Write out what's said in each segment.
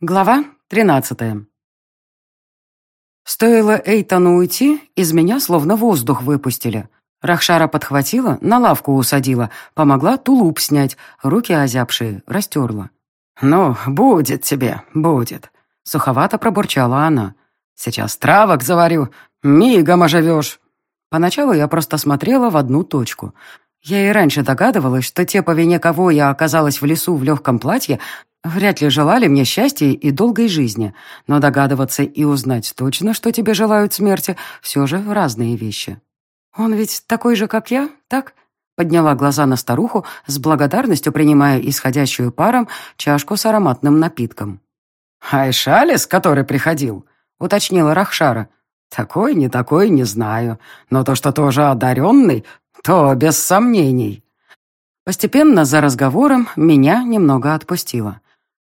Глава тринадцатая. Стоило Эйтану уйти, из меня словно воздух выпустили. Рахшара подхватила, на лавку усадила, помогла тулуп снять, руки озябшие, растерла. «Ну, будет тебе, будет», — суховато пробурчала она. «Сейчас травок заварю, мигом оживешь». Поначалу я просто смотрела в одну точку. Я и раньше догадывалась, что те, по вине кого я оказалась в лесу в легком платье, вряд ли желали мне счастья и долгой жизни, но догадываться и узнать точно, что тебе желают смерти, все же разные вещи. «Он ведь такой же, как я, так?» Подняла глаза на старуху, с благодарностью принимая исходящую паром чашку с ароматным напитком. «Айшалис, который приходил?» — уточнила Рахшара. «Такой, не такой, не знаю. Но то, что тоже одаренный, то без сомнений. Постепенно за разговором меня немного отпустило.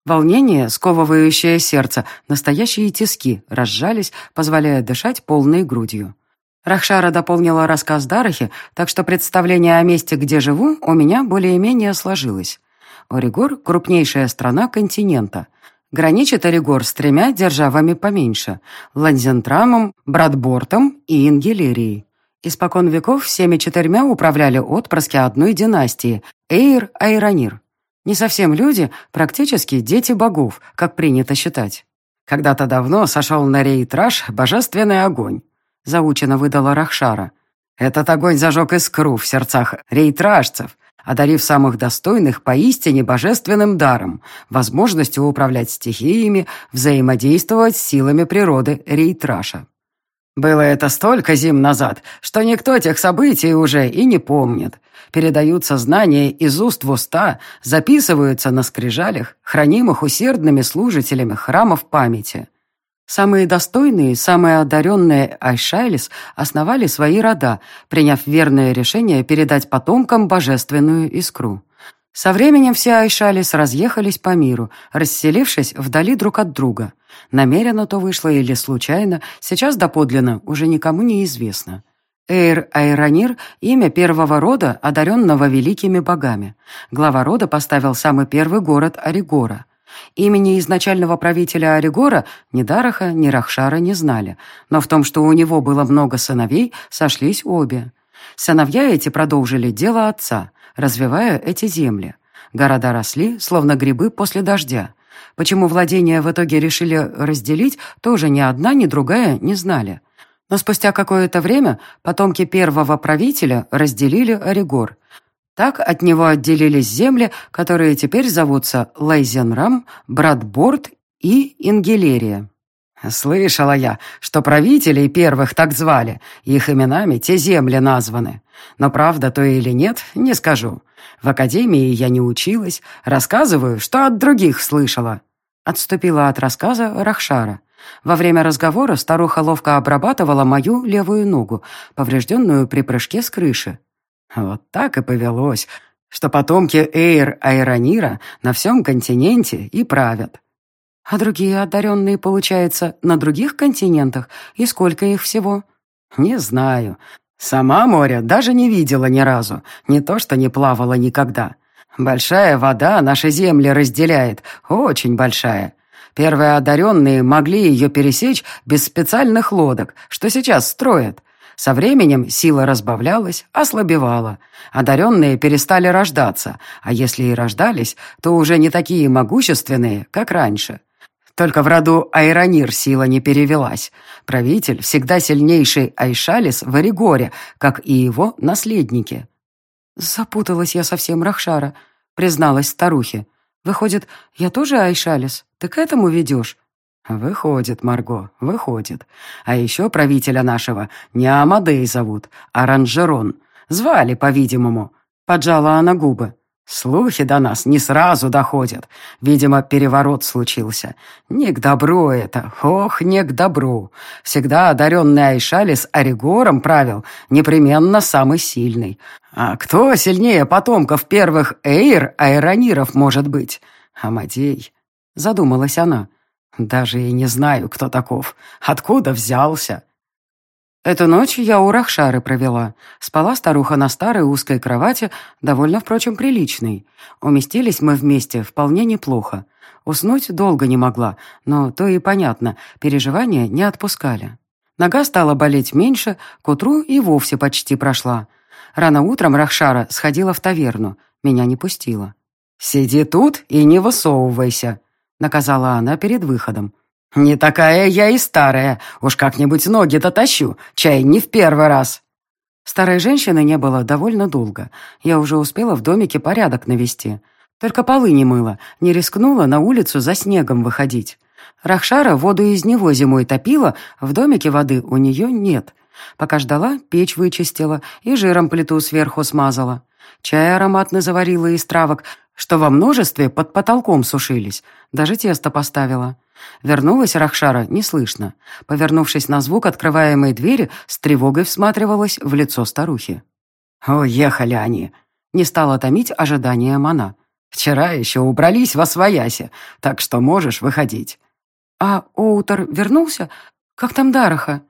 Волнение, сковывающее сердце, настоящие тиски, разжались, позволяя дышать полной грудью. Рахшара дополнила рассказ Дарахи, так что представление о месте, где живу, у меня более-менее сложилось. Оригор — крупнейшая страна континента. Граничит Оригор с тремя державами поменьше — Ланзентрамом, Братбортом и Ингелерией. Испокон веков всеми четырьмя управляли отпрыски одной династии – Эйр-Айронир. Не совсем люди, практически дети богов, как принято считать. Когда-то давно сошел на рейтраж божественный огонь, заучено выдала Рахшара. Этот огонь зажег искру в сердцах рейтражцев, одарив самых достойных поистине божественным даром, возможностью управлять стихиями, взаимодействовать с силами природы рейтраша. Было это столько зим назад, что никто тех событий уже и не помнит. Передаются знания из уст в уста, записываются на скрижалях, хранимых усердными служителями храмов памяти. Самые достойные, самые одаренные Айшайлис основали свои рода, приняв верное решение передать потомкам божественную искру. Со временем все Айшалис разъехались по миру, расселившись вдали друг от друга. Намеренно то вышло или случайно, сейчас доподлинно уже никому не известно. Эйр Айронир – имя первого рода, одаренного великими богами. Глава рода поставил самый первый город Оригора. Имени изначального правителя Оригора ни Дараха, ни Рахшара не знали, но в том, что у него было много сыновей, сошлись обе. Сыновья эти продолжили дело отца, развивая эти земли. Города росли, словно грибы после дождя. Почему владения в итоге решили разделить, тоже ни одна, ни другая не знали. Но спустя какое-то время потомки первого правителя разделили Оригор. Так от него отделились земли, которые теперь зовутся Лайзенрам, Братборд и Ингелерия. «Слышала я, что правителей первых так звали, их именами те земли названы. Но правда то или нет, не скажу. В академии я не училась, рассказываю, что от других слышала». Отступила от рассказа Рахшара. Во время разговора старуха ловко обрабатывала мою левую ногу, поврежденную при прыжке с крыши. Вот так и повелось, что потомки Эйр Айронира на всем континенте и правят. А другие одаренные, получается, на других континентах? И сколько их всего? Не знаю. Сама море даже не видела ни разу. Не то, что не плавала никогда. Большая вода наши земли разделяет. Очень большая. Первые одаренные могли ее пересечь без специальных лодок, что сейчас строят. Со временем сила разбавлялась, ослабевала. Одаренные перестали рождаться, а если и рождались, то уже не такие могущественные, как раньше. Только в роду Айронир сила не перевелась. Правитель всегда сильнейший Айшалис в Оригоре, как и его наследники. «Запуталась я совсем, Рахшара», — призналась старухе. «Выходит, я тоже Айшалис? Ты к этому ведешь?» «Выходит, Марго, выходит. А еще правителя нашего не Амадей зовут, а Ранжерон. Звали, по-видимому». Поджала она губы. Слухи до нас не сразу доходят. Видимо, переворот случился. Не к добру это, ох, не к добру. Всегда одаренный Айшалис Оригором правил, непременно самый сильный. А кто сильнее потомков первых Эйр Айрониров может быть? Амадей. Задумалась она. Даже и не знаю, кто таков. Откуда взялся? Эту ночь я у Рахшары провела. Спала старуха на старой узкой кровати, довольно, впрочем, приличной. Уместились мы вместе вполне неплохо. Уснуть долго не могла, но то и понятно, переживания не отпускали. Нога стала болеть меньше, к утру и вовсе почти прошла. Рано утром Рахшара сходила в таверну, меня не пустила. «Сиди тут и не высовывайся», — наказала она перед выходом. «Не такая я и старая. Уж как-нибудь ноги дотащу. Чай не в первый раз». Старой женщины не было довольно долго. Я уже успела в домике порядок навести. Только полы не мыла, не рискнула на улицу за снегом выходить. Рахшара воду из него зимой топила, в домике воды у нее нет. Пока ждала, печь вычистила и жиром плиту сверху смазала. Чай ароматно заварила из травок, что во множестве под потолком сушились. Даже тесто поставила. Вернулась Рахшара неслышно. Повернувшись на звук открываемой двери, с тревогой всматривалась в лицо старухи. «Уехали они!» Не стала томить ожиданием она. «Вчера еще убрались во своясе, так что можешь выходить». «А Оутер вернулся? Как там Дараха?»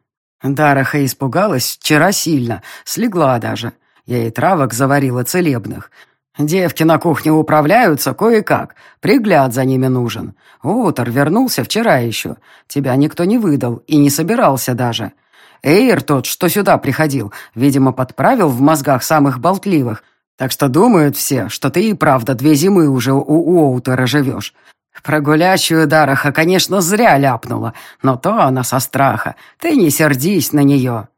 Дараха испугалась вчера сильно, слегла даже. Я ей травок заварила целебных. Девки на кухне управляются кое-как. Пригляд за ними нужен. Утор вернулся вчера еще. Тебя никто не выдал и не собирался даже. Эйр тот, что сюда приходил, видимо, подправил в мозгах самых болтливых. Так что думают все, что ты и правда две зимы уже у Уоутера живешь. Про гулящую Дараха, конечно, зря ляпнула, но то она со страха. Ты не сердись на нее.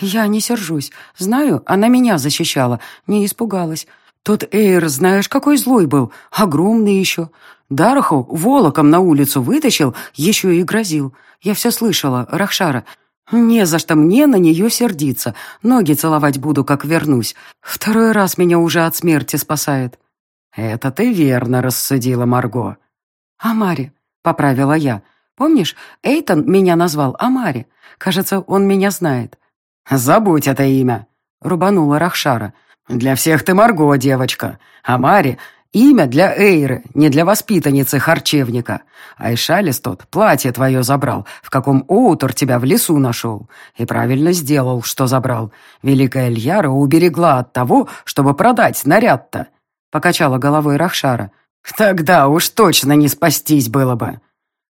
Я не сержусь. Знаю, она меня защищала, не испугалась. Тот Эйр, знаешь, какой злой был, огромный еще. Дараху волоком на улицу вытащил, еще и грозил. Я все слышала, Рахшара. Не за что мне на нее сердиться. Ноги целовать буду, как вернусь. Второй раз меня уже от смерти спасает. Это ты верно рассудила, Марго. Амари, поправила я. Помнишь, Эйтон меня назвал Амари. Кажется, он меня знает. Забудь это имя, рубанула Рахшара. «Для всех ты Марго, девочка, а Мари — имя для Эйры, не для воспитанницы харчевника. А Ишалис тот платье твое забрал, в каком Оутер тебя в лесу нашел. И правильно сделал, что забрал. Великая Льяра уберегла от того, чтобы продать наряд-то», — покачала головой Рахшара. «Тогда уж точно не спастись было бы».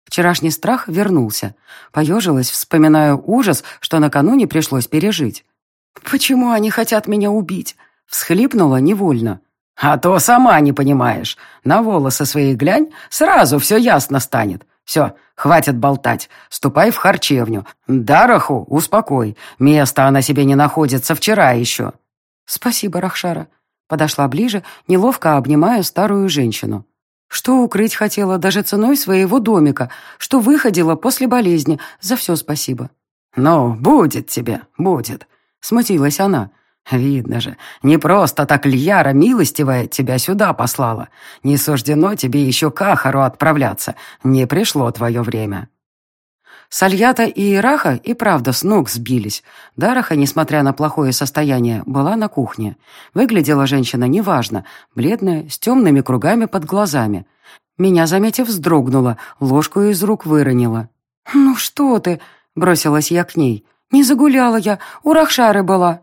Вчерашний страх вернулся. Поежилась, вспоминая ужас, что накануне пришлось пережить. «Почему они хотят меня убить?» Всхлипнула невольно. «А то сама не понимаешь. На волосы свои глянь, сразу все ясно станет. Все, хватит болтать. Ступай в харчевню. Дараху успокой. Места она себе не находится вчера еще». «Спасибо, Рахшара». Подошла ближе, неловко обнимая старую женщину. Что укрыть хотела даже ценой своего домика, что выходила после болезни. За все спасибо. «Ну, будет тебе, будет», — смутилась она. Видно же, не просто так Льяра милостивая тебя сюда послала. Не суждено тебе еще к Ахару отправляться. Не пришло твое время». Сальята и Ираха и правда с ног сбились. Дараха, несмотря на плохое состояние, была на кухне. Выглядела женщина неважно, бледная, с темными кругами под глазами. Меня, заметив, вздрогнула, ложку из рук выронила. «Ну что ты?» — бросилась я к ней. «Не загуляла я, у Рахшары была».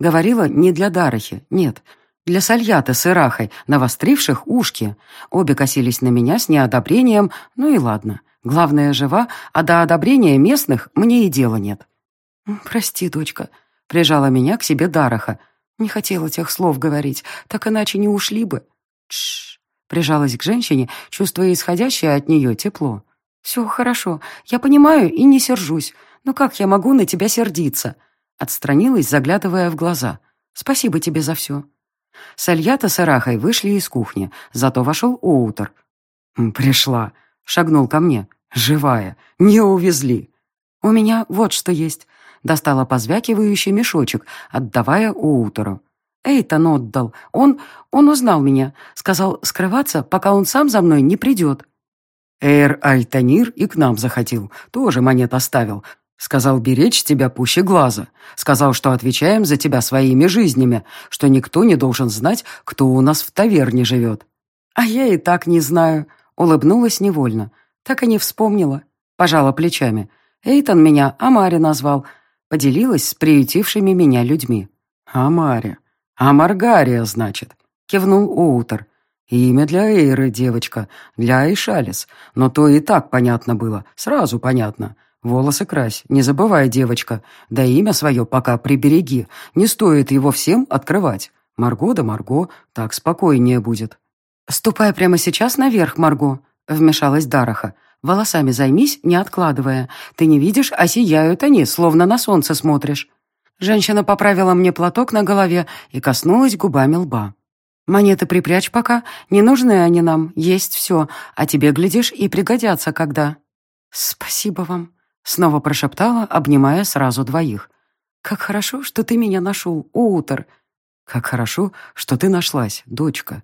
Говорила не для Дарахи, нет, для Сальята с Ирахой, навостривших ушки. Обе косились на меня с неодобрением, ну и ладно. Главное, жива, а до одобрения местных мне и дела нет. «Прости, дочка», — прижала меня к себе Дараха. Не хотела тех слов говорить, так иначе не ушли бы. Тш, прижалась к женщине, чувствуя исходящее от нее тепло. «Все хорошо, я понимаю и не сержусь. Но как я могу на тебя сердиться?» Отстранилась, заглядывая в глаза. «Спасибо тебе за все». Сальята с Арахой вышли из кухни, зато вошел Оутер. «Пришла», — шагнул ко мне. «Живая. Не увезли». «У меня вот что есть». Достала позвякивающий мешочек, отдавая Оутеру. Эйтон отдал. Он... он узнал меня. Сказал скрываться, пока он сам за мной не придет. Эйр Альтанир и к нам заходил. Тоже монет оставил. Сказал беречь тебя пуще глаза. Сказал, что отвечаем за тебя своими жизнями, что никто не должен знать, кто у нас в таверне живет. А я и так не знаю. Улыбнулась невольно. Так и не вспомнила. Пожала плечами. Эйтон меня Амари назвал. Поделилась с приютившими меня людьми. «Амария. Амаргария, значит», — кивнул Оутер. «Имя для Эйры, девочка, для Айшалис. Но то и так понятно было, сразу понятно. Волосы крась, не забывай, девочка. Да имя свое пока прибереги. Не стоит его всем открывать. Марго да Марго, так спокойнее будет». «Ступай прямо сейчас наверх, Марго», — вмешалась Дараха. «Волосами займись, не откладывая. Ты не видишь, а сияют они, словно на солнце смотришь». Женщина поправила мне платок на голове и коснулась губами лба. «Монеты припрячь пока, не нужны они нам, есть все, а тебе, глядишь, и пригодятся когда». «Спасибо вам», — снова прошептала, обнимая сразу двоих. «Как хорошо, что ты меня нашел, Уутер». «Как хорошо, что ты нашлась, дочка»,